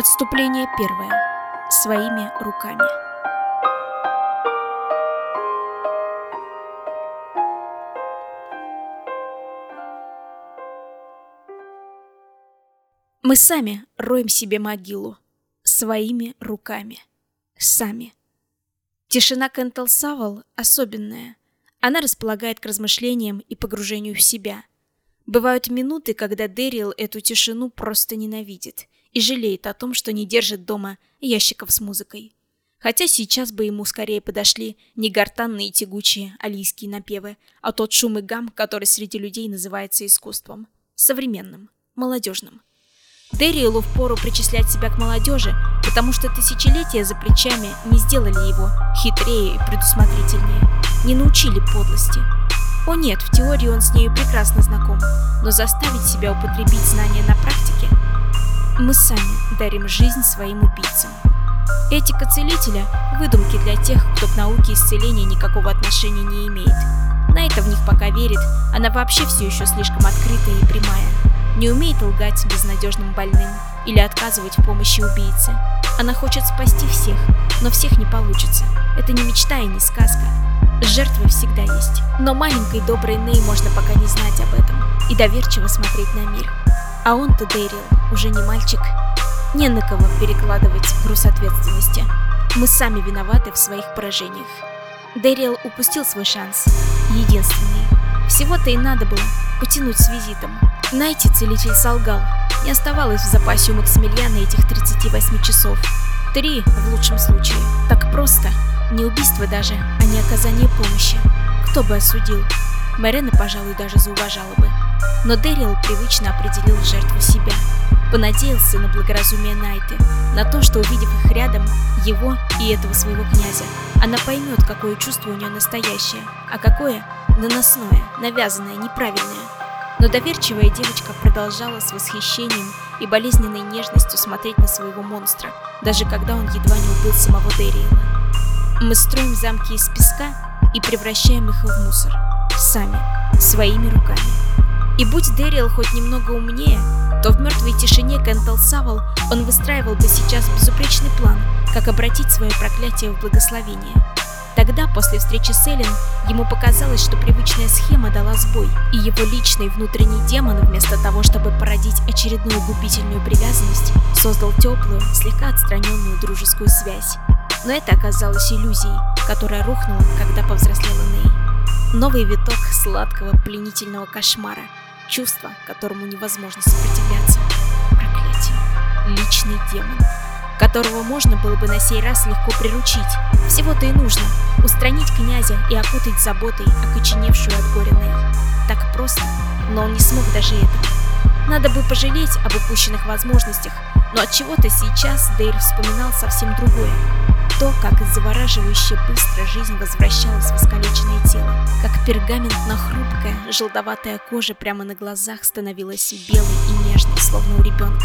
Отступление первое. Своими руками. Мы сами роем себе могилу. Своими руками. Сами. Тишина Кентл Савал особенная. Она располагает к размышлениям и погружению в себя. Бывают минуты, когда Дэрил эту тишину просто ненавидит и жалеет о том, что не держит дома ящиков с музыкой. Хотя сейчас бы ему скорее подошли не гортанные тягучие алийские напевы, а тот шум и гам, который среди людей называется искусством. Современным, молодежным. Дэрилу впору причислять себя к молодежи, потому что тысячелетия за плечами не сделали его хитрее и предусмотрительнее, не научили подлости. О нет, в теории он с нею прекрасно знаком, но заставить себя употребить знания на практике мы сами дарим жизнь своим убийцам. Этика целителя – выдумки для тех, кто к науке исцеления никакого отношения не имеет. На это в них пока верит, она вообще все еще слишком открытая и прямая. Не умеет лгать безнадежным больным или отказывать в помощи убийце. Она хочет спасти всех, но всех не получится. Это не мечта и не сказка. Жертвы всегда есть. Но маленькой доброй Ней можно пока не знать об этом и доверчиво смотреть на мир. А он-то, Дэрил, уже не мальчик. Не на кого перекладывать груз ответственности. Мы сами виноваты в своих поражениях. Дэрил упустил свой шанс. Единственный. Всего-то и надо было потянуть с визитом. Найти целитель солгал. Не оставалось в запасе у Максимилиана этих 38 часов. Три, в лучшем случае. Так просто. Не убийство даже, а не оказание помощи. Кто бы осудил? Мэрена, пожалуй, даже зауважала бы. Но Дэрил привычно определил жертву себя. Понадеялся на благоразумие Найты, на то, что увидев их рядом, его и этого своего князя, она поймет, какое чувство у нее настоящее, а какое наносное, навязанное, неправильное. Но доверчивая девочка продолжала с восхищением и болезненной нежностью смотреть на своего монстра, даже когда он едва не убил самого Дэриэла. Мы строим замки из песка и превращаем их в мусор. Сами, своими руками. И будь Дэриэл хоть немного умнее, то в мертвой тишине Кентл Савал он выстраивал бы сейчас безупречный план, как обратить свое проклятие в благословение. Тогда, после встречи с Эллен, ему показалось, что привычная схема дала сбой, и его личный внутренний демон, вместо того, чтобы породить очередную губительную привязанность, создал теплую, слегка отстраненную дружескую связь. Но это оказалось иллюзией, которая рухнула, когда повзрослела Ней. Новый виток сладкого пленительного кошмара, чувство, которому невозможно сопротивляться. Проклятие. Личный демон которого можно было бы на сей раз легко приручить. Всего-то и нужно — устранить князя и окутать заботой окоченевшую от горя Ней. Так просто, но он не смог даже этого. Надо бы пожалеть об упущенных возможностях, но от чего то сейчас Дейр вспоминал совсем другое. То, как завораживающе быстро жизнь возвращалась в искалеченное тело, как пергаментно хрупкая, желтоватая кожа прямо на глазах становилась белой и нежной, словно у ребенка.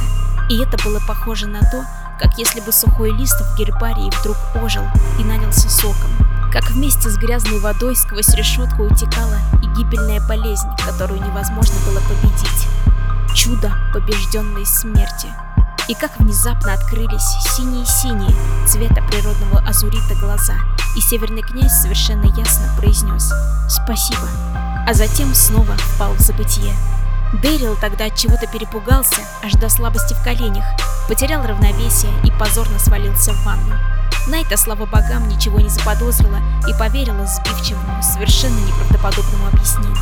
И это было похоже на то, как если бы сухой лист в гербарии вдруг ожил и налился соком. Как вместе с грязной водой сквозь решетку утекала и гибельная болезнь, которую невозможно было победить. Чудо побежденной смерти. И как внезапно открылись синие-синие цвета природного азурита глаза, и северный князь совершенно ясно произнес «Спасибо», а затем снова впал в забытие. Дэрил тогда от чего-то перепугался, аж до слабости в коленях, потерял равновесие и позорно свалился в ванну. Найта, слава богам, ничего не заподозрила и поверила сбивчивому, совершенно неправдоподобному объяснению.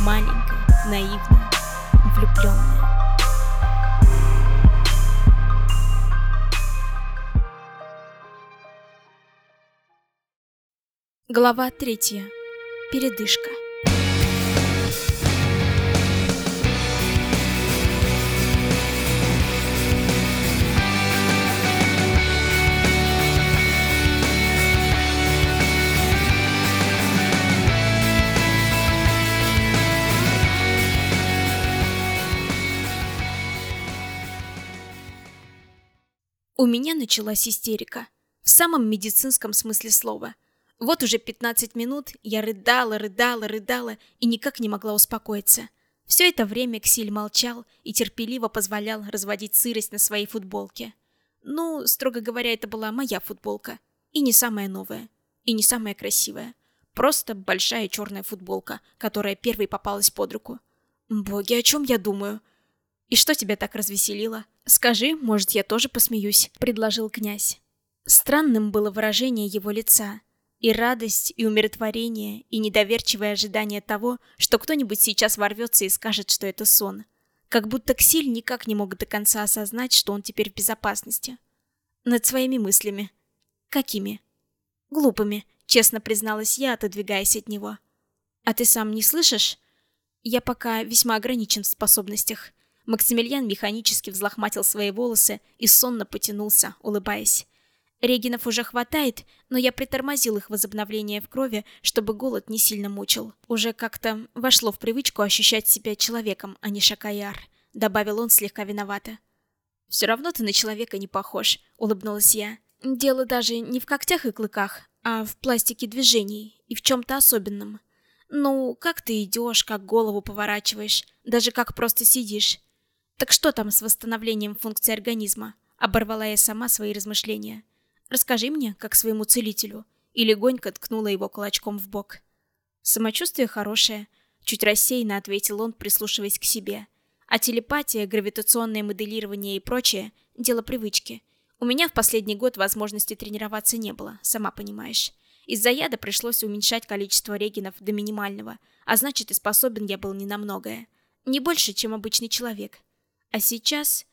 Маленькая, наивная, влюбленная. Глава третья. Передышка. У меня началась истерика. В самом медицинском смысле слова. Вот уже 15 минут я рыдала, рыдала, рыдала и никак не могла успокоиться. Все это время Ксиль молчал и терпеливо позволял разводить сырость на своей футболке. Ну, строго говоря, это была моя футболка. И не самая новая. И не самая красивая. Просто большая черная футболка, которая первой попалась под руку. Боги, о чем я думаю? И что тебя так развеселило? Скажи, может, я тоже посмеюсь, предложил князь. Странным было выражение его лица. И радость, и умиротворение, и недоверчивое ожидание того, что кто-нибудь сейчас ворвется и скажет, что это сон. Как будто Ксиль никак не мог до конца осознать, что он теперь в безопасности. Над своими мыслями. Какими? Глупыми, честно призналась я, отодвигаясь от него. А ты сам не слышишь? Я пока весьма ограничен в способностях. Максимилиан механически взлохматил свои волосы и сонно потянулся, улыбаясь. Регинов уже хватает, но я притормозил их возобновление в крови, чтобы голод не сильно мучил. Уже как-то вошло в привычку ощущать себя человеком, а не шакаяр, добавил он слегка виновато. Все равно ты на человека не похож, улыбнулась я. Дело даже не в когтях и клыках, а в пластике движений и в чем-то особенном. Ну, как ты идешь, как голову поворачиваешь, даже как просто сидишь. Так что там с восстановлением функций организма? Оборвала я сама свои размышления. Расскажи мне, как своему целителю. И легонько ткнула его кулачком в бок. Самочувствие хорошее. Чуть рассеянно ответил он, прислушиваясь к себе. А телепатия, гравитационное моделирование и прочее – дело привычки. У меня в последний год возможности тренироваться не было, сама понимаешь. Из-за яда пришлось уменьшать количество регенов до минимального, а значит и способен я был не на многое. Не больше, чем обычный человек. А сейчас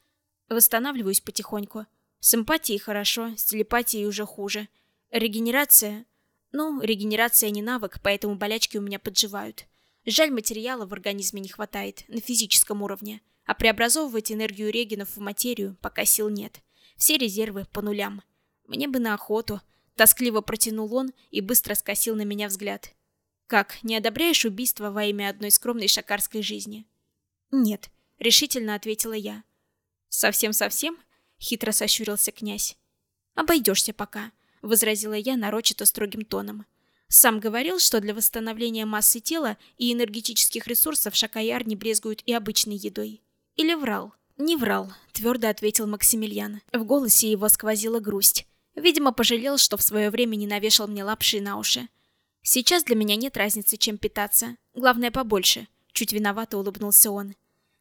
восстанавливаюсь потихоньку – с эмпатией хорошо, с телепатией уже хуже. Регенерация... Ну, регенерация не навык, поэтому болячки у меня подживают. Жаль, материала в организме не хватает, на физическом уровне. А преобразовывать энергию регенов в материю пока сил нет. Все резервы по нулям. Мне бы на охоту. Тоскливо протянул он и быстро скосил на меня взгляд. Как, не одобряешь убийство во имя одной скромной шакарской жизни? Нет, решительно ответила я. Совсем-совсем? — хитро сощурился князь. «Обойдешься пока», — возразила я нарочито строгим тоном. «Сам говорил, что для восстановления массы тела и энергетических ресурсов Шакаяр не брезгуют и обычной едой. Или врал?» «Не врал», — твердо ответил Максимилиан. В голосе его сквозила грусть. Видимо, пожалел, что в свое время не навешал мне лапши на уши. «Сейчас для меня нет разницы, чем питаться. Главное, побольше», — чуть виновато улыбнулся он.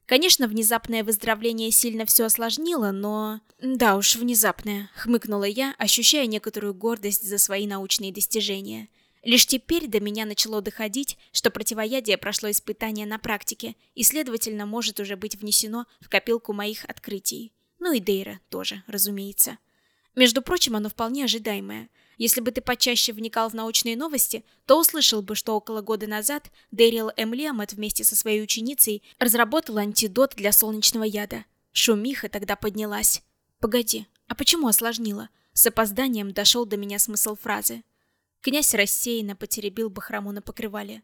Конечно, внезапное выздоровление сильно все осложнило, но... Да уж, внезапное, хмыкнула я, ощущая некоторую гордость за свои научные достижения. Лишь теперь до меня начало доходить, что противоядие прошло испытание на практике и, следовательно, может уже быть внесено в копилку моих открытий. Ну и Дейра тоже, разумеется. Между прочим, оно вполне ожидаемое – если бы ты почаще вникал в научные новости, то услышал бы, что около года назад Дэрил М. Лемот вместе со своей ученицей разработал антидот для солнечного яда. Шумиха тогда поднялась. Погоди, а почему осложнила? С опозданием дошел до меня смысл фразы. Князь рассеянно потеребил бахрому на покрывале.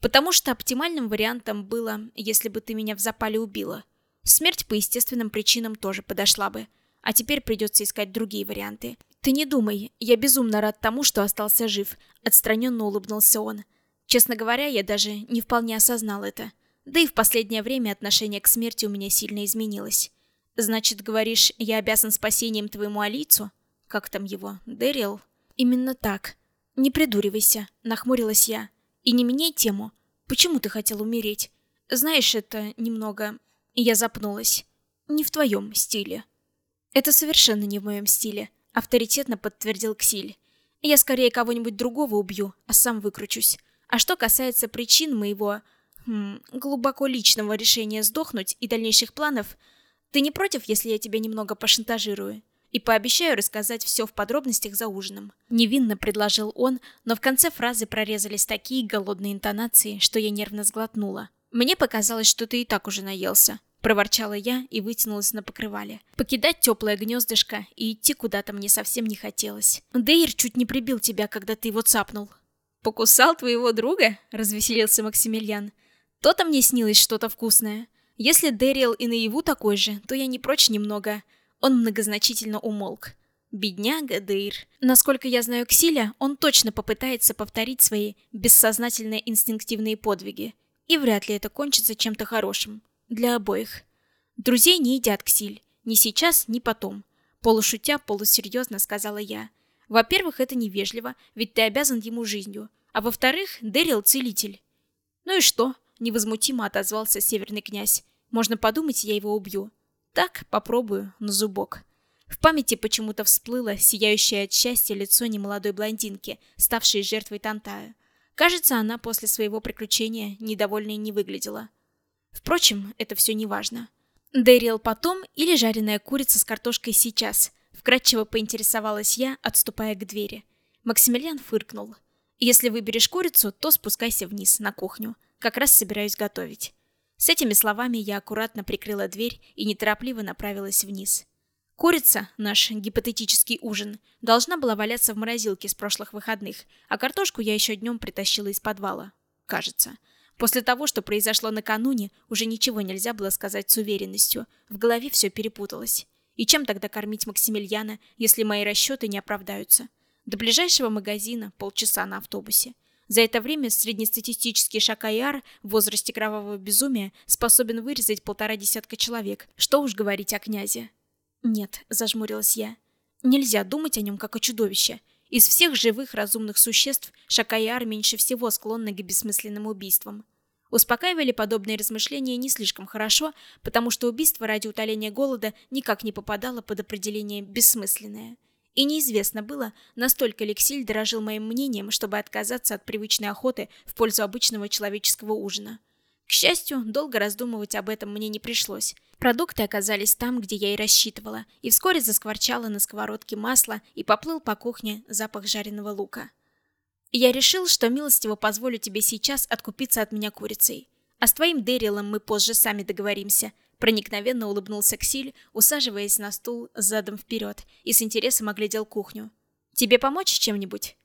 Потому что оптимальным вариантом было, если бы ты меня в запале убила. Смерть по естественным причинам тоже подошла бы. А теперь придется искать другие варианты. «Ты не думай, я безумно рад тому, что остался жив», — отстраненно улыбнулся он. «Честно говоря, я даже не вполне осознал это. Да и в последнее время отношение к смерти у меня сильно изменилось. Значит, говоришь, я обязан спасением твоему Алицу? Как там его? Дэрил?» «Именно так. Не придуривайся», — нахмурилась я. «И не меняй тему. Почему ты хотел умереть? Знаешь, это немного...» Я запнулась. «Не в твоем стиле». «Это совершенно не в моем стиле», авторитетно подтвердил Ксиль. Я скорее кого-нибудь другого убью, а сам выкручусь. А что касается причин моего хм, глубоко личного решения сдохнуть и дальнейших планов, ты не против, если я тебя немного пошантажирую? И пообещаю рассказать все в подробностях за ужином. Невинно предложил он, но в конце фразы прорезались такие голодные интонации, что я нервно сглотнула. Мне показалось, что ты и так уже наелся. Проворчала я и вытянулась на покрывале. Покидать теплое гнездышко и идти куда-то мне совсем не хотелось. Дейр чуть не прибил тебя, когда ты его цапнул. «Покусал твоего друга?» — развеселился Максимилиан. «То-то мне снилось что-то вкусное. Если Дэрил и наяву такой же, то я не прочь немного». Он многозначительно умолк. Бедняга Дейр. Насколько я знаю Ксиля, он точно попытается повторить свои бессознательные инстинктивные подвиги. И вряд ли это кончится чем-то хорошим. Для обоих. Друзей не едят ксиль. Ни сейчас, ни потом. Полушутя, полусерьезно сказала я. Во-первых, это невежливо, ведь ты обязан ему жизнью. А во-вторых, Дэрил целитель. Ну и что? Невозмутимо отозвался северный князь. Можно подумать, я его убью. Так, попробую, на зубок. В памяти почему-то всплыло сияющее от счастья лицо немолодой блондинки, ставшей жертвой Тантая. Кажется, она после своего приключения недовольной не выглядела. Впрочем, это все не важно. Дэрил потом или жареная курица с картошкой сейчас? Вкратчиво поинтересовалась я, отступая к двери. Максимилиан фыркнул. Если выберешь курицу, то спускайся вниз, на кухню. Как раз собираюсь готовить. С этими словами я аккуратно прикрыла дверь и неторопливо направилась вниз. Курица, наш гипотетический ужин, должна была валяться в морозилке с прошлых выходных, а картошку я еще днем притащила из подвала. Кажется. После того, что произошло накануне, уже ничего нельзя было сказать с уверенностью. В голове все перепуталось. И чем тогда кормить Максимилиана, если мои расчеты не оправдаются? До ближайшего магазина полчаса на автобусе. За это время среднестатистический Шакаяр в возрасте кровавого безумия способен вырезать полтора десятка человек. Что уж говорить о князе. «Нет», — зажмурилась я. «Нельзя думать о нем как о чудовище. Из всех живых разумных существ Шакаяр меньше всего склонны к бессмысленным убийствам. Успокаивали подобные размышления не слишком хорошо, потому что убийство ради утоления голода никак не попадало под определение «бессмысленное». И неизвестно было, настолько Лексиль дорожил моим мнением, чтобы отказаться от привычной охоты в пользу обычного человеческого ужина. К счастью, долго раздумывать об этом мне не пришлось. Продукты оказались там, где я и рассчитывала, и вскоре заскворчало на сковородке масло и поплыл по кухне запах жареного лука. Я решил, что милостиво позволю тебе сейчас откупиться от меня курицей. А с твоим Дэрилом мы позже сами договоримся. Проникновенно улыбнулся Ксиль, усаживаясь на стул задом вперед и с интересом оглядел кухню. Тебе помочь чем-нибудь?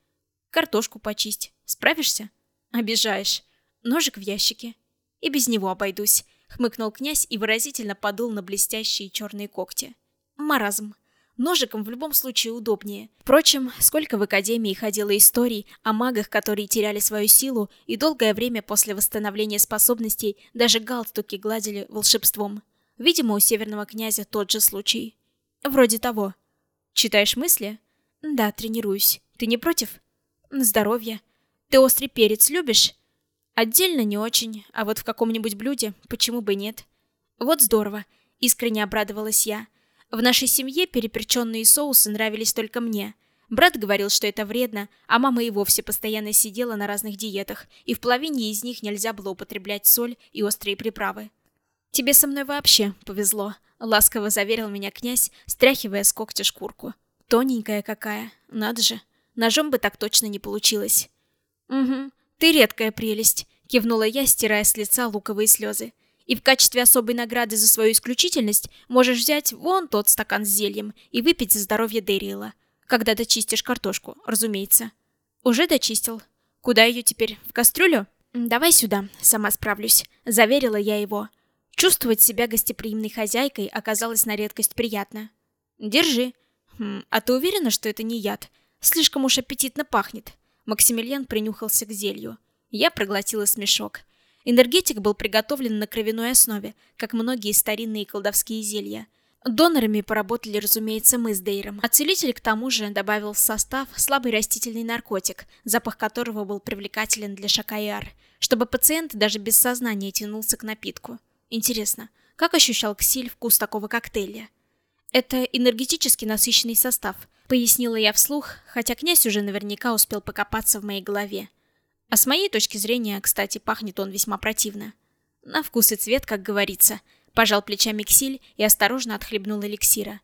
Картошку почисть. Справишься? Обижаешь. Ножик в ящике. И без него обойдусь, хмыкнул князь и выразительно подул на блестящие черные когти. Маразм. Ножиком в любом случае удобнее. Впрочем, сколько в Академии ходило историй о магах, которые теряли свою силу, и долгое время после восстановления способностей даже галстуки гладили волшебством. Видимо, у Северного князя тот же случай. Вроде того. Читаешь мысли? Да, тренируюсь. Ты не против? Здоровье. Ты острый перец любишь? Отдельно не очень, а вот в каком-нибудь блюде почему бы нет? Вот здорово. Искренне обрадовалась я. В нашей семье переперченные соусы нравились только мне. Брат говорил, что это вредно, а мама и вовсе постоянно сидела на разных диетах, и в половине из них нельзя было употреблять соль и острые приправы. «Тебе со мной вообще повезло», — ласково заверил меня князь, стряхивая с когтя шкурку. «Тоненькая какая, надо же. Ножом бы так точно не получилось». «Угу, ты редкая прелесть», — кивнула я, стирая с лица луковые слезы. И в качестве особой награды за свою исключительность можешь взять вон тот стакан с зельем и выпить за здоровье Дэриэла. Когда дочистишь картошку, разумеется. Уже дочистил. Куда ее теперь? В кастрюлю? Давай сюда, сама справлюсь. Заверила я его. Чувствовать себя гостеприимной хозяйкой оказалось на редкость приятно. Держи. Хм, а ты уверена, что это не яд? Слишком уж аппетитно пахнет. Максимилиан принюхался к зелью. Я проглотила смешок. Энергетик был приготовлен на кровяной основе, как многие старинные колдовские зелья. Донорами поработали, разумеется, мы с Дейром. А целитель к тому же добавил в состав слабый растительный наркотик, запах которого был привлекателен для Шакаяр, чтобы пациент даже без сознания тянулся к напитку. Интересно, как ощущал Ксиль вкус такого коктейля? Это энергетически насыщенный состав, пояснила я вслух, хотя князь уже наверняка успел покопаться в моей голове. А с моей точки зрения, кстати, пахнет он весьма противно. На вкус и цвет, как говорится. Пожал плечами Ксиль и осторожно отхлебнул эликсира.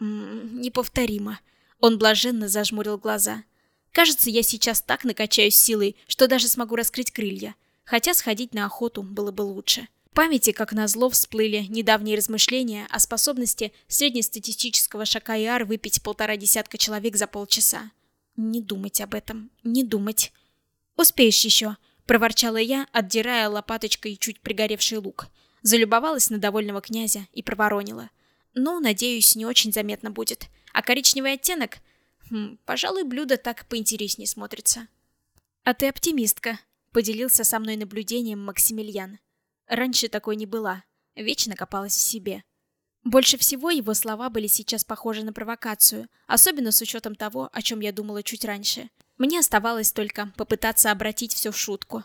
М неповторимо. Он блаженно зажмурил глаза. Кажется, я сейчас так накачаюсь силой, что даже смогу раскрыть крылья. Хотя сходить на охоту было бы лучше. В памяти, как назло, всплыли недавние размышления о способности среднестатистического шакаяр выпить полтора десятка человек за полчаса. Не думать об этом, не думать. «Успеешь еще», — проворчала я, отдирая лопаточкой чуть пригоревший лук. Залюбовалась на довольного князя и проворонила. «Ну, надеюсь, не очень заметно будет. А коричневый оттенок? Хм, пожалуй, блюдо так поинтереснее смотрится». «А ты оптимистка», — Поделился со мной наблюдением Максимилиан. Раньше такой не была. Вечно копалась в себе. Больше всего его слова были сейчас похожи на провокацию, особенно с учетом того, о чем я думала чуть раньше. Мне оставалось только попытаться обратить все в шутку.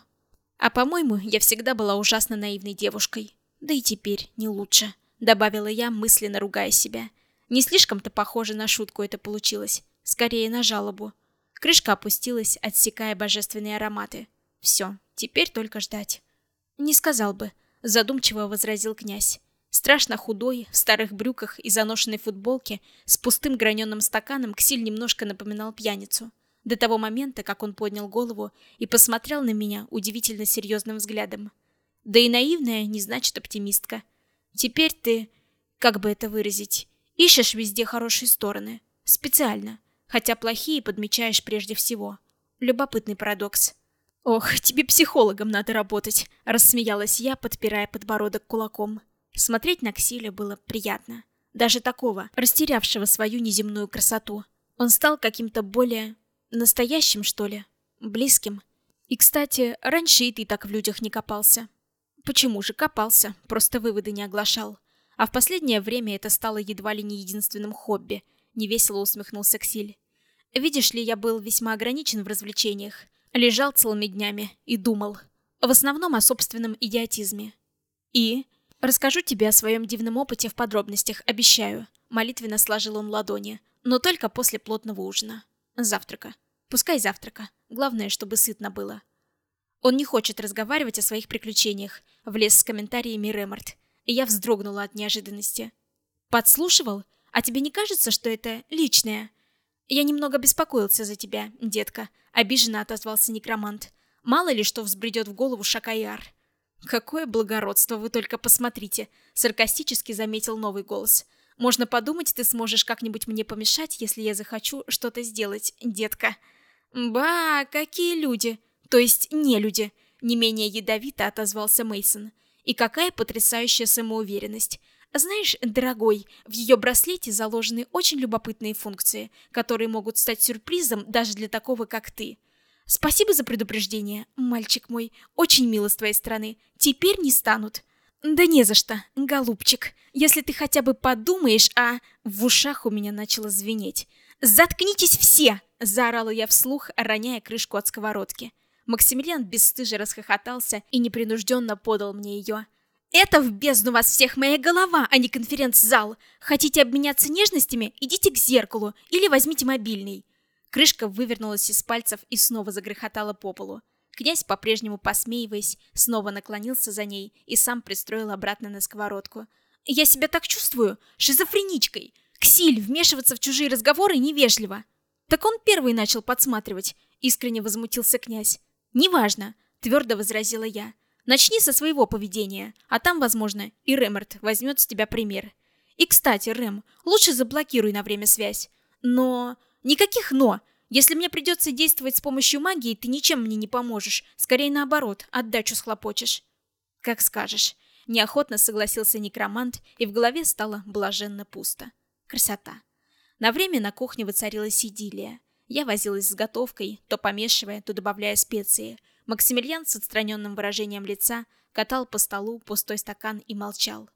А по-моему, я всегда была ужасно наивной девушкой. Да и теперь не лучше, добавила я, мысленно ругая себя. Не слишком-то похоже на шутку это получилось, скорее на жалобу. Крышка опустилась, отсекая божественные ароматы. Все, теперь только ждать. Не сказал бы, задумчиво возразил князь. Страшно худой, в старых брюках и заношенной футболке, с пустым граненым стаканом Ксиль немножко напоминал пьяницу. До того момента, как он поднял голову и посмотрел на меня удивительно серьезным взглядом. Да и наивная не значит оптимистка. Теперь ты, как бы это выразить, ищешь везде хорошие стороны. Специально. Хотя плохие подмечаешь прежде всего. Любопытный парадокс. «Ох, тебе психологом надо работать», — рассмеялась я, подпирая подбородок кулаком. Смотреть на Ксиля было приятно. Даже такого, растерявшего свою неземную красоту. Он стал каким-то более... настоящим, что ли? Близким. И, кстати, раньше и ты так в людях не копался. Почему же копался, просто выводы не оглашал. А в последнее время это стало едва ли не единственным хобби. Невесело усмехнулся Ксиль. Видишь ли, я был весьма ограничен в развлечениях. Лежал целыми днями и думал. В основном о собственном идиотизме. И Расскажу тебе о своем дивном опыте в подробностях, обещаю. Молитвенно сложил он ладони. Но только после плотного ужина. Завтрака. Пускай завтрака. Главное, чтобы сытно было. Он не хочет разговаривать о своих приключениях. Влез с комментариями Ремарт. И я вздрогнула от неожиданности. Подслушивал? А тебе не кажется, что это личное? Я немного беспокоился за тебя, детка. Обиженно отозвался некромант. Мало ли что взбредет в голову Шакаяр. «Какое благородство, вы только посмотрите!» — саркастически заметил новый голос. «Можно подумать, ты сможешь как-нибудь мне помешать, если я захочу что-то сделать, детка». «Ба, какие люди!» «То есть не люди!» — не менее ядовито отозвался Мейсон. «И какая потрясающая самоуверенность!» Знаешь, дорогой, в ее браслете заложены очень любопытные функции, которые могут стать сюрпризом даже для такого, как ты. Спасибо за предупреждение, мальчик мой. Очень мило с твоей стороны. Теперь не станут. Да не за что, голубчик. Если ты хотя бы подумаешь, а... В ушах у меня начало звенеть. «Заткнитесь все!» – заорала я вслух, роняя крышку от сковородки. Максимилиан бесстыже расхохотался и непринужденно подал мне ее. «Это в бездну вас всех моя голова, а не конференц-зал! Хотите обменяться нежностями? Идите к зеркалу или возьмите мобильный!» Крышка вывернулась из пальцев и снова загрохотала по полу. Князь, по-прежнему посмеиваясь, снова наклонился за ней и сам пристроил обратно на сковородку. «Я себя так чувствую, шизофреничкой! Ксиль, вмешиваться в чужие разговоры невежливо!» «Так он первый начал подсматривать», — искренне возмутился князь. «Неважно», — твердо возразила я. «Начни со своего поведения, а там, возможно, и Рэмерт возьмет с тебя пример. И, кстати, Рэм, лучше заблокируй на время связь. Но Никаких «но». Если мне придется действовать с помощью магии, ты ничем мне не поможешь. Скорее наоборот, отдачу схлопочешь. Как скажешь. Неохотно согласился некромант, и в голове стало блаженно пусто. Красота. На время на кухне воцарилась идиллия. Я возилась с готовкой, то помешивая, то добавляя специи. Максимилиан с отстраненным выражением лица катал по столу пустой стакан и молчал.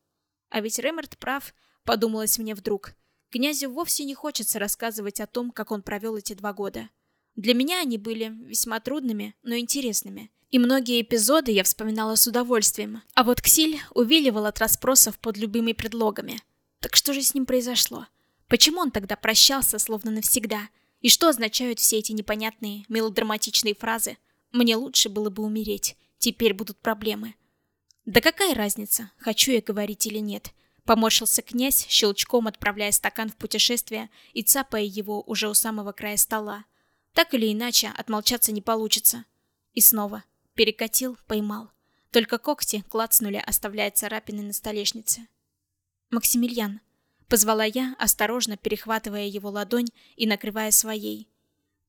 А ведь Ремерт прав, подумалось мне вдруг. Князю вовсе не хочется рассказывать о том, как он провел эти два года. Для меня они были весьма трудными, но интересными. И многие эпизоды я вспоминала с удовольствием. А вот Ксиль увиливал от расспросов под любыми предлогами. Так что же с ним произошло? Почему он тогда прощался, словно навсегда? И что означают все эти непонятные, мелодраматичные фразы? Мне лучше было бы умереть. Теперь будут проблемы. Да какая разница, хочу я говорить или нет? Поморщился князь, щелчком отправляя стакан в путешествие и цапая его уже у самого края стола. Так или иначе, отмолчаться не получится. И снова. Перекатил, поймал. Только когти клацнули, оставляя царапины на столешнице. «Максимилиан», — позвала я, осторожно перехватывая его ладонь и накрывая своей.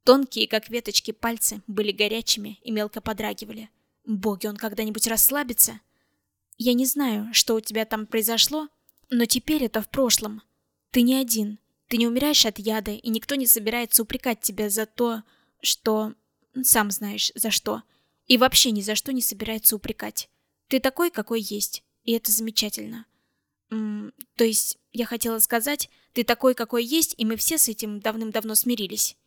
Тонкие, как веточки, пальцы были горячими и мелко подрагивали. Боги, он когда-нибудь расслабится? Я не знаю, что у тебя там произошло, но теперь это в прошлом. Ты не один. Ты не умираешь от яда, и никто не собирается упрекать тебя за то, что... Сам знаешь, за что. И вообще ни за что не собирается упрекать. Ты такой, какой есть, и это замечательно. М -м, то есть, я хотела сказать, ты такой, какой есть, и мы все с этим давным-давно смирились.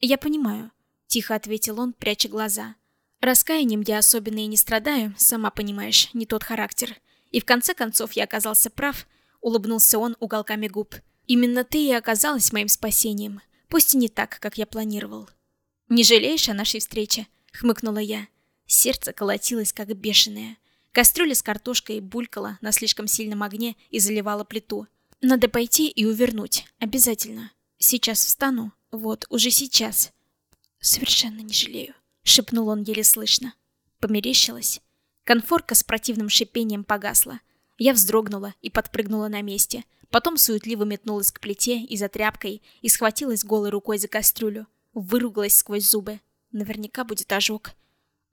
Я понимаю, тихо ответил он, пряча глаза. Раскаянием я особенно и не страдаю, сама понимаешь, не тот характер. И в конце концов я оказался прав, улыбнулся он уголками губ. Именно ты и оказалась моим спасением, пусть и не так, как я планировал. Не жалеешь о нашей встрече? хмыкнула я. Сердце колотилось как бешеное. Кастрюля с картошкой булькала на слишком сильном огне и заливала плиту. Надо пойти и увернуть, обязательно. Сейчас встану, вот, уже сейчас. Совершенно не жалею, шепнул он еле слышно. Померещилась. Конфорка с противным шипением погасла. Я вздрогнула и подпрыгнула на месте. Потом суетливо метнулась к плите и за тряпкой и схватилась голой рукой за кастрюлю. Выругалась сквозь зубы. Наверняка будет ожог.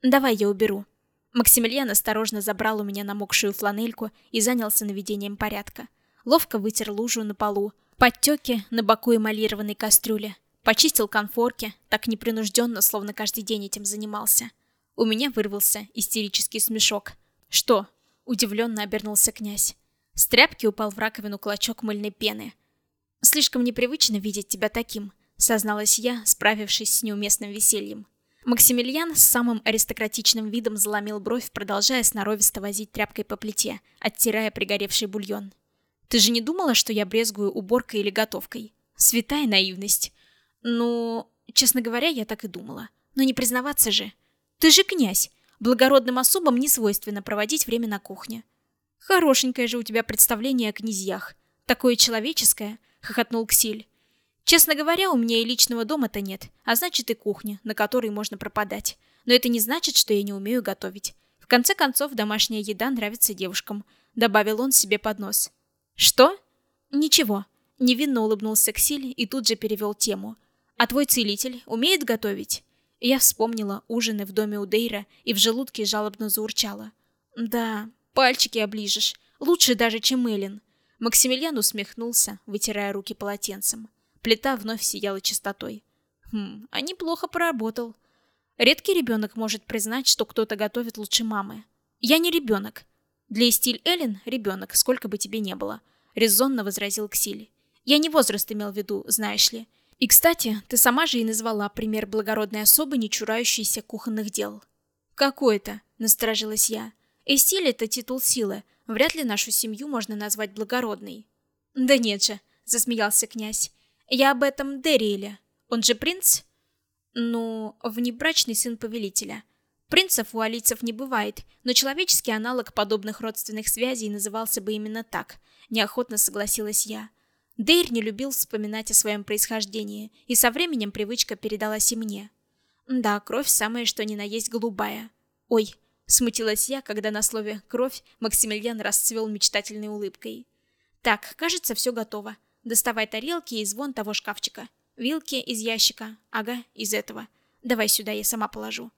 «Давай я уберу». Максимилиан осторожно забрал у меня намокшую фланельку и занялся наведением порядка. Ловко вытер лужу на полу, подтеки на боку эмалированной кастрюли, почистил конфорки, так непринужденно, словно каждый день этим занимался. У меня вырвался истерический смешок. «Что?» – удивленно обернулся князь. С тряпки упал в раковину клочок мыльной пены. «Слишком непривычно видеть тебя таким», – созналась я, справившись с неуместным весельем. Максимилиан с самым аристократичным видом заломил бровь, продолжая сноровисто возить тряпкой по плите, оттирая пригоревший бульон. «Ты же не думала, что я брезгую уборкой или готовкой? Святая наивность!» «Ну, честно говоря, я так и думала. Но не признаваться же. Ты же князь. Благородным особам не свойственно проводить время на кухне». «Хорошенькое же у тебя представление о князьях. Такое человеческое», — хохотнул Ксиль. Честно говоря, у меня и личного дома-то нет, а значит и кухня, на которой можно пропадать. Но это не значит, что я не умею готовить. В конце концов, домашняя еда нравится девушкам. Добавил он себе под нос. Что? Ничего. Невинно улыбнулся Ксиль и тут же перевел тему. А твой целитель умеет готовить? Я вспомнила ужины в доме у Дейра и в желудке жалобно заурчала. Да, пальчики оближешь. Лучше даже, чем Эллен. Максимилиан усмехнулся, вытирая руки полотенцем. Плита вновь сияла чистотой. Хм, а неплохо поработал. Редкий ребенок может признать, что кто-то готовит лучше мамы. Я не ребенок. Для Истиль Эллен ребенок, сколько бы тебе не было. Резонно возразил Ксиль. Я не возраст имел в виду, знаешь ли. И, кстати, ты сама же и назвала пример благородной особы, не чурающейся кухонных дел. Какой это? Насторожилась я. Эстиль — это титул силы. Вряд ли нашу семью можно назвать благородной. Да нет же, засмеялся князь. Я об этом Дериэле. Он же принц? Ну, внебрачный сын повелителя. Принцев у алийцев не бывает, но человеческий аналог подобных родственных связей назывался бы именно так. Неохотно согласилась я. Дейр не любил вспоминать о своем происхождении, и со временем привычка передалась и мне. Да, кровь самая что ни на есть голубая. Ой, смутилась я, когда на слове «кровь» Максимилиан расцвел мечтательной улыбкой. Так, кажется, все готово. Доставай тарелки из вон того шкафчика. Вилки из ящика. Ага, из этого. Давай сюда, я сама положу.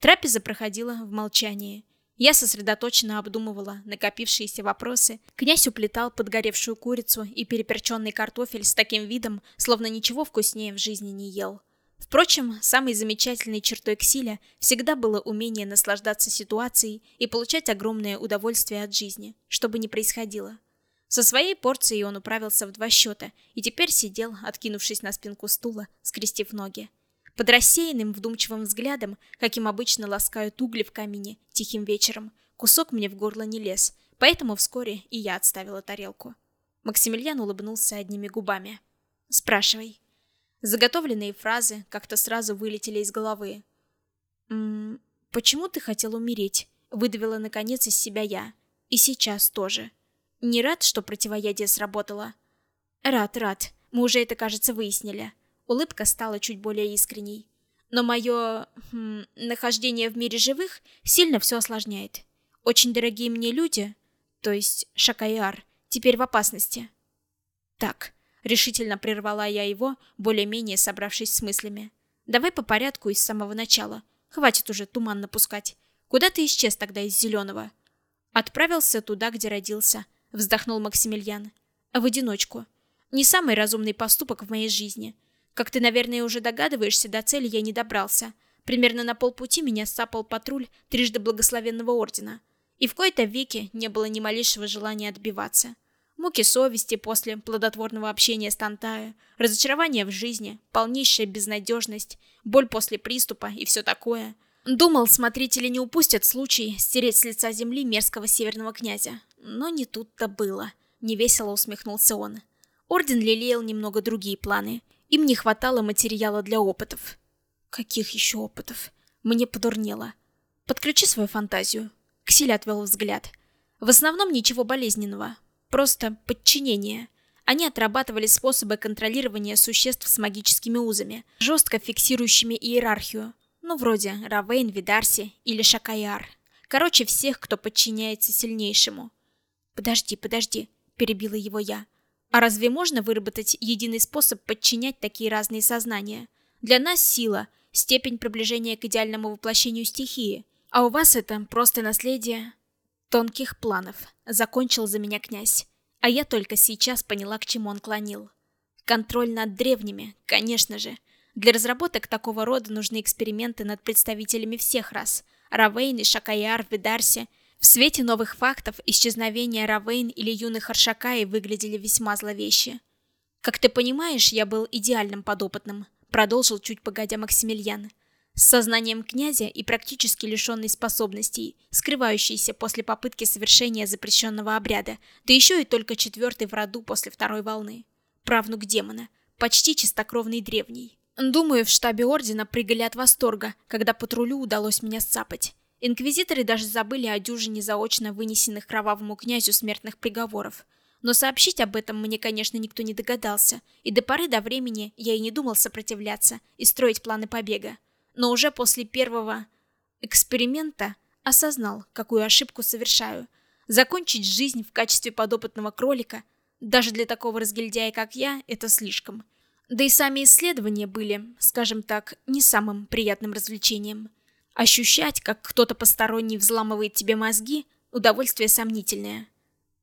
Трапеза проходила в молчании. Я сосредоточенно обдумывала накопившиеся вопросы. Князь уплетал подгоревшую курицу и переперченный картофель с таким видом, словно ничего вкуснее в жизни не ел. Впрочем, самой замечательной чертой Ксиля всегда было умение наслаждаться ситуацией и получать огромное удовольствие от жизни, что бы ни происходило. Со своей порцией он управился в два счета и теперь сидел, откинувшись на спинку стула, скрестив ноги. Под рассеянным вдумчивым взглядом, каким обычно ласкают угли в камине тихим вечером, кусок мне в горло не лез, поэтому вскоре и я отставила тарелку. Максимилиан улыбнулся одними губами. «Спрашивай». Заготовленные фразы как-то сразу вылетели из головы. «М -м, «Почему ты хотел умереть?» — выдавила наконец из себя я. «И сейчас тоже». Не рад, что противоядие сработало? Рад, рад. Мы уже это, кажется, выяснили. Улыбка стала чуть более искренней. Но мое хм, нахождение в мире живых сильно все осложняет. Очень дорогие мне люди, то есть Шакайар, теперь в опасности. Так, решительно прервала я его, более-менее собравшись с мыслями. Давай по порядку и с самого начала. Хватит уже туман напускать. Куда ты исчез тогда из Зеленого? Отправился туда, где родился, вздохнул Максимилиан. В одиночку. Не самый разумный поступок в моей жизни. Как ты, наверное, уже догадываешься, до цели я не добрался. Примерно на полпути меня сапал патруль трижды благословенного ордена. И в кои-то веке не было ни малейшего желания отбиваться. Муки совести после плодотворного общения с Тантаю, разочарование в жизни, полнейшая безнадежность, боль после приступа и все такое. Думал, смотрители не упустят случай стереть с лица земли мерзкого северного князя. Но не тут-то было. Невесело усмехнулся он. Орден лелеял немного другие планы. Им не хватало материала для опытов. Каких еще опытов? Мне подурнело. Подключи свою фантазию. Ксиль отвел взгляд. В основном ничего болезненного. Просто подчинение. Они отрабатывали способы контролирования существ с магическими узами, жестко фиксирующими иерархию. Ну, вроде Равейн, Видарси или Шакаяр. Короче, всех, кто подчиняется сильнейшему. «Подожди, подожди», — перебила его я. «А разве можно выработать единый способ подчинять такие разные сознания? Для нас сила — степень приближения к идеальному воплощению стихии, а у вас это просто наследие тонких планов, закончил за меня князь. А я только сейчас поняла, к чему он клонил. Контроль над древними, конечно же. Для разработок такого рода нужны эксперименты над представителями всех рас. Равейн и Шакаяр, Видарси. В свете новых фактов исчезновения Равейн или юных Аршакаи выглядели весьма зловеще. Как ты понимаешь, я был идеальным подопытным продолжил чуть погодя Максимилиан. С сознанием князя и практически лишенный способностей, скрывающийся после попытки совершения запрещенного обряда, да еще и только четвертый в роду после второй волны. Правнук демона, почти чистокровный древний. Думаю, в штабе Ордена прыгали от восторга, когда патрулю удалось меня сцапать. Инквизиторы даже забыли о дюжине заочно вынесенных кровавому князю смертных приговоров – но сообщить об этом мне, конечно, никто не догадался, и до поры до времени я и не думал сопротивляться и строить планы побега. Но уже после первого эксперимента осознал, какую ошибку совершаю. Закончить жизнь в качестве подопытного кролика, даже для такого разгильдяя, как я, это слишком. Да и сами исследования были, скажем так, не самым приятным развлечением. Ощущать, как кто-то посторонний взламывает тебе мозги, удовольствие сомнительное.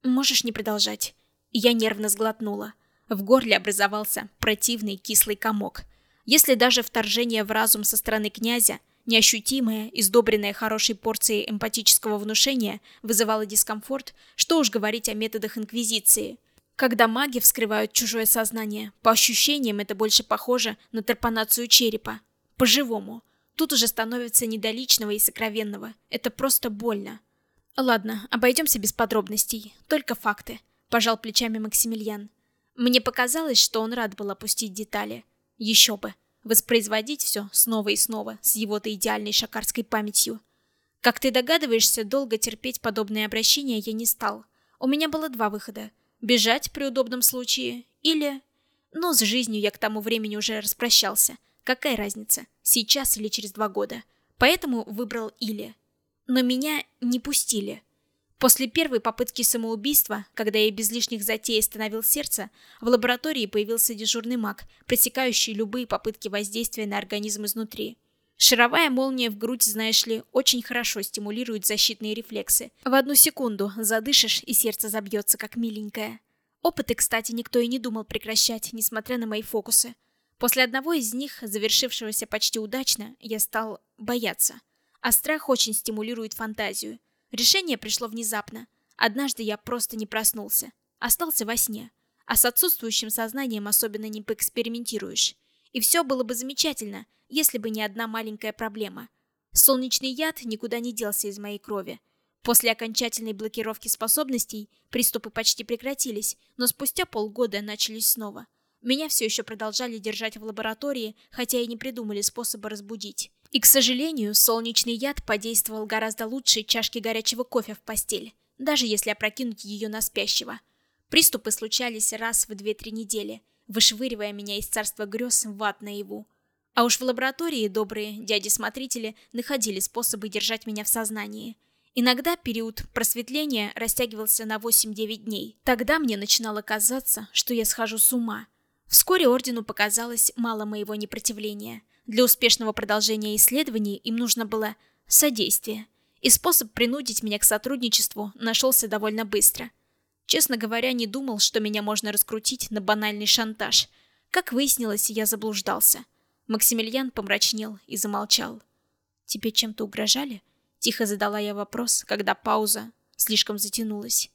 Можешь не продолжать. Я нервно сглотнула. В горле образовался противный кислый комок. Если даже вторжение в разум со стороны князя, неощутимое, издобренное хорошей порцией эмпатического внушения, вызывало дискомфорт, что уж говорить о методах инквизиции. Когда маги вскрывают чужое сознание, по ощущениям это больше похоже на тарпанацию черепа. По-живому. Тут уже становится не до личного и сокровенного. Это просто больно. Ладно, обойдемся без подробностей, только факты. Пожал плечами Максимилиан. Мне показалось, что он рад был опустить детали. Еще бы. Воспроизводить все снова и снова с его-то идеальной шакарской памятью. Как ты догадываешься, долго терпеть подобное обращение я не стал. У меня было два выхода. Бежать при удобном случае или... Но с жизнью я к тому времени уже распрощался. Какая разница, сейчас или через два года. Поэтому выбрал или но меня не пустили. После первой попытки самоубийства, когда я без лишних затей остановил сердце, в лаборатории появился дежурный маг, пресекающий любые попытки воздействия на организм изнутри. Шаровая молния в грудь, знаешь ли, очень хорошо стимулирует защитные рефлексы. В одну секунду задышишь, и сердце забьется, как миленькое. Опыты, кстати, никто и не думал прекращать, несмотря на мои фокусы. После одного из них, завершившегося почти удачно, я стал бояться. А страх очень стимулирует фантазию. Решение пришло внезапно. Однажды я просто не проснулся. Остался во сне. А с отсутствующим сознанием особенно не поэкспериментируешь. И все было бы замечательно, если бы не одна маленькая проблема. Солнечный яд никуда не делся из моей крови. После окончательной блокировки способностей приступы почти прекратились, но спустя полгода начались снова. Меня все еще продолжали держать в лаборатории, хотя и не придумали способа разбудить. И, к сожалению, солнечный яд подействовал гораздо лучше чашки горячего кофе в постель, даже если опрокинуть ее на спящего. Приступы случались раз в 2-3 недели, вышвыривая меня из царства грез в ад наяву. А уж в лаборатории добрые дяди-смотрители находили способы держать меня в сознании. Иногда период просветления растягивался на 8-9 дней. Тогда мне начинало казаться, что я схожу с ума. Вскоре ордену показалось мало моего непротивления – для успешного продолжения исследований им нужно было содействие, и способ принудить меня к сотрудничеству нашелся довольно быстро. Честно говоря, не думал, что меня можно раскрутить на банальный шантаж. Как выяснилось, я заблуждался. Максимилиан помрачнел и замолчал. «Тебе чем-то угрожали?» Тихо задала я вопрос, когда пауза слишком затянулась.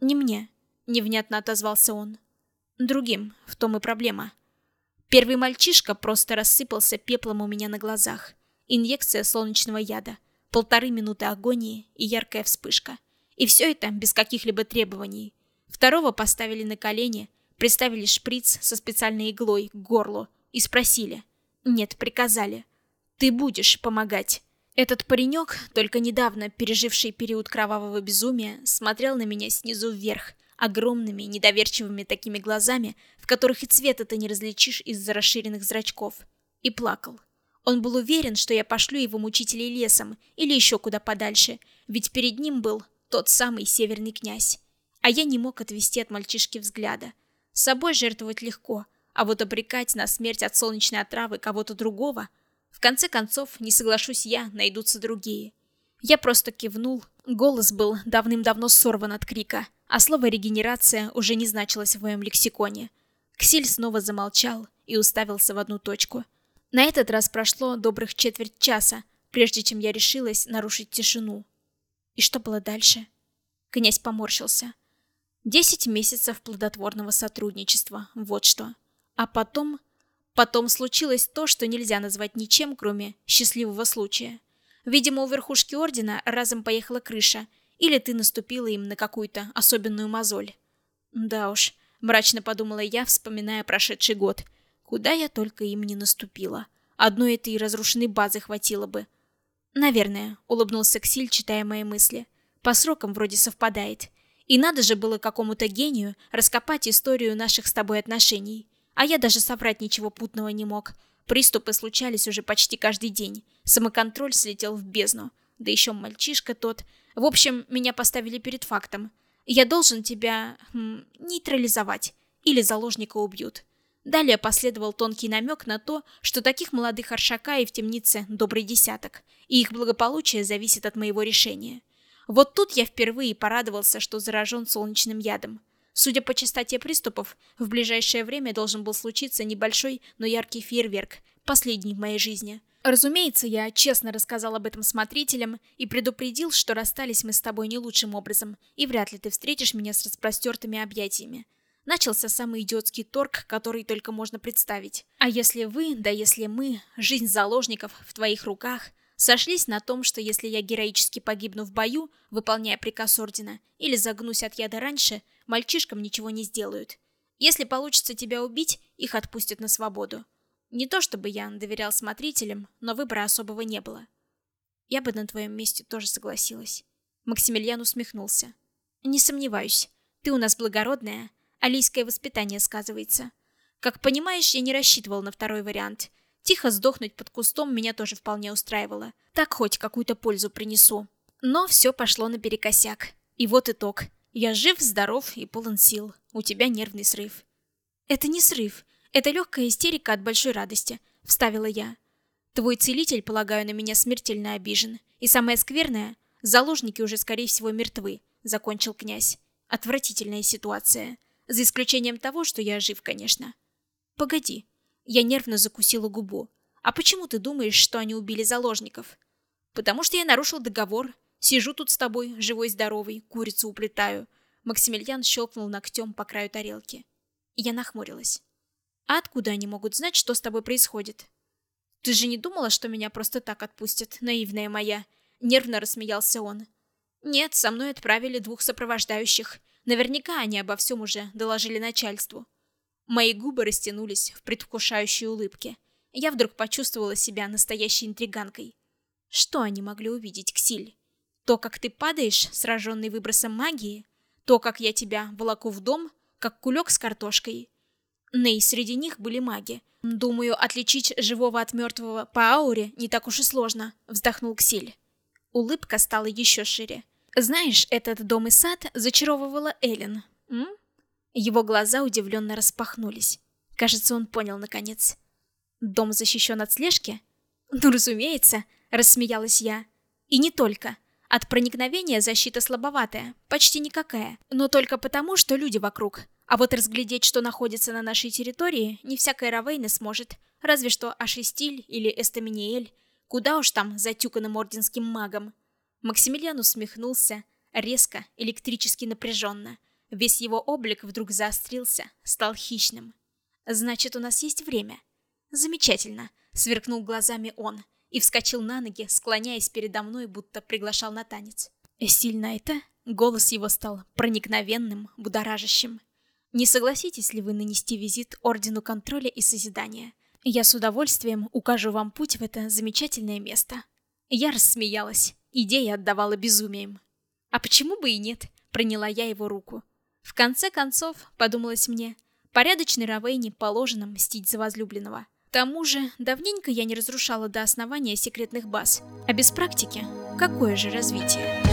«Не мне», — невнятно отозвался он. «Другим, в том и проблема». Первый мальчишка просто рассыпался пеплом у меня на глазах. Инъекция солнечного яда, полторы минуты агонии и яркая вспышка. И все это без каких-либо требований. Второго поставили на колени, приставили шприц со специальной иглой к горлу и спросили. Нет, приказали. Ты будешь помогать. Этот паренек, только недавно переживший период кровавого безумия, смотрел на меня снизу вверх, огромными, недоверчивыми такими глазами, в которых и цвета ты не различишь из-за расширенных зрачков, и плакал. Он был уверен, что я пошлю его мучителей лесом или еще куда подальше, ведь перед ним был тот самый северный князь. А я не мог отвести от мальчишки взгляда. С собой жертвовать легко, а вот обрекать на смерть от солнечной отравы кого-то другого в конце концов, не соглашусь я, найдутся другие. Я просто кивнул. Голос был давным-давно сорван от крика, а слово «регенерация» уже не значилось в моем лексиконе. Ксиль снова замолчал и уставился в одну точку. На этот раз прошло добрых четверть часа, прежде чем я решилась нарушить тишину. И что было дальше? Князь поморщился. Десять месяцев плодотворного сотрудничества, вот что. А потом Потом случилось то, что нельзя назвать ничем, кроме счастливого случая. Видимо, у верхушки Ордена разом поехала крыша, или ты наступила им на какую-то особенную мозоль. Да уж, мрачно подумала я, вспоминая прошедший год. Куда я только им не наступила. Одной этой разрушенной базы хватило бы. Наверное, улыбнулся Ксиль, читая мои мысли. По срокам вроде совпадает. И надо же было какому-то гению раскопать историю наших с тобой отношений. А я даже соврать ничего путного не мог. Приступы случались уже почти каждый день. Самоконтроль слетел в бездну. Да еще мальчишка тот. В общем, меня поставили перед фактом. Я должен тебя... Хм, нейтрализовать. Или заложника убьют. Далее последовал тонкий намек на то, что таких молодых Аршака и в темнице добрый десяток, и их благополучие зависит от моего решения. Вот тут я впервые порадовался, что заражен солнечным ядом. Судя по частоте приступов, в ближайшее время должен был случиться небольшой, но яркий фейерверк, последний в моей жизни. Разумеется, я честно рассказал об этом смотрителям и предупредил, что расстались мы с тобой не лучшим образом, и вряд ли ты встретишь меня с распростертыми объятиями. Начался самый идиотский торг, который только можно представить. А если вы, да если мы, жизнь заложников в твоих руках, сошлись на том, что если я героически погибну в бою, выполняя приказ Ордена, или загнусь от яда раньше – мальчишкам ничего не сделают. Если получится тебя убить, их отпустят на свободу. Не то чтобы я доверял смотрителям, но выбора особого не было. Я бы на твоем месте тоже согласилась. Максимилиан усмехнулся. Не сомневаюсь. Ты у нас благородная. Алийское воспитание сказывается. Как понимаешь, я не рассчитывал на второй вариант. Тихо сдохнуть под кустом меня тоже вполне устраивало. Так хоть какую-то пользу принесу. Но все пошло наперекосяк. И вот итог. Я жив, здоров и полон сил. У тебя нервный срыв. Это не срыв. Это легкая истерика от большой радости, вставила я. Твой целитель, полагаю, на меня смертельно обижен. И самое скверное, заложники уже, скорее всего, мертвы, закончил князь. Отвратительная ситуация. За исключением того, что я жив, конечно. Погоди. Я нервно закусила губу. А почему ты думаешь, что они убили заложников? Потому что я нарушил договор, Сижу тут с тобой, живой-здоровый, курицу уплетаю. Максимилиан щелкнул ногтем по краю тарелки. Я нахмурилась. А откуда они могут знать, что с тобой происходит? Ты же не думала, что меня просто так отпустят, наивная моя? Нервно рассмеялся он. Нет, со мной отправили двух сопровождающих. Наверняка они обо всем уже доложили начальству. Мои губы растянулись в предвкушающей улыбке. Я вдруг почувствовала себя настоящей интриганкой. Что они могли увидеть, Ксиль? То, как ты падаешь, сраженный выбросом магии, то, как я тебя волоку в дом, как кулек с картошкой. Ней, среди них были маги. Думаю, отличить живого от мертвого по ауре не так уж и сложно, вздохнул Ксиль. Улыбка стала еще шире. Знаешь, этот дом и сад зачаровывала Эллен. М? Его глаза удивленно распахнулись. Кажется, он понял наконец. Дом защищен от слежки? Ну, разумеется, рассмеялась я. И не только. От проникновения защита слабоватая, почти никакая, но только потому, что люди вокруг. А вот разглядеть, что находится на нашей территории, не всякая Равейна сможет, разве что Ашистиль или Эстаминиэль. Куда уж там затюканным орденским магом. Максимилиан усмехнулся, резко, электрически напряженно. Весь его облик вдруг заострился, стал хищным. «Значит, у нас есть время?» «Замечательно», — сверкнул глазами он и вскочил на ноги, склоняясь передо мной, будто приглашал на танец. «Сильно это?» Голос его стал проникновенным, будоражащим. «Не согласитесь ли вы нанести визит Ордену Контроля и Созидания? Я с удовольствием укажу вам путь в это замечательное место». Я рассмеялась, идея отдавала безумием. «А почему бы и нет?» — приняла я его руку. В конце концов, подумалось мне, порядочной Равейне положено мстить за возлюбленного. К тому же, давненько я не разрушала до основания секретных баз. А без практики, какое же развитие?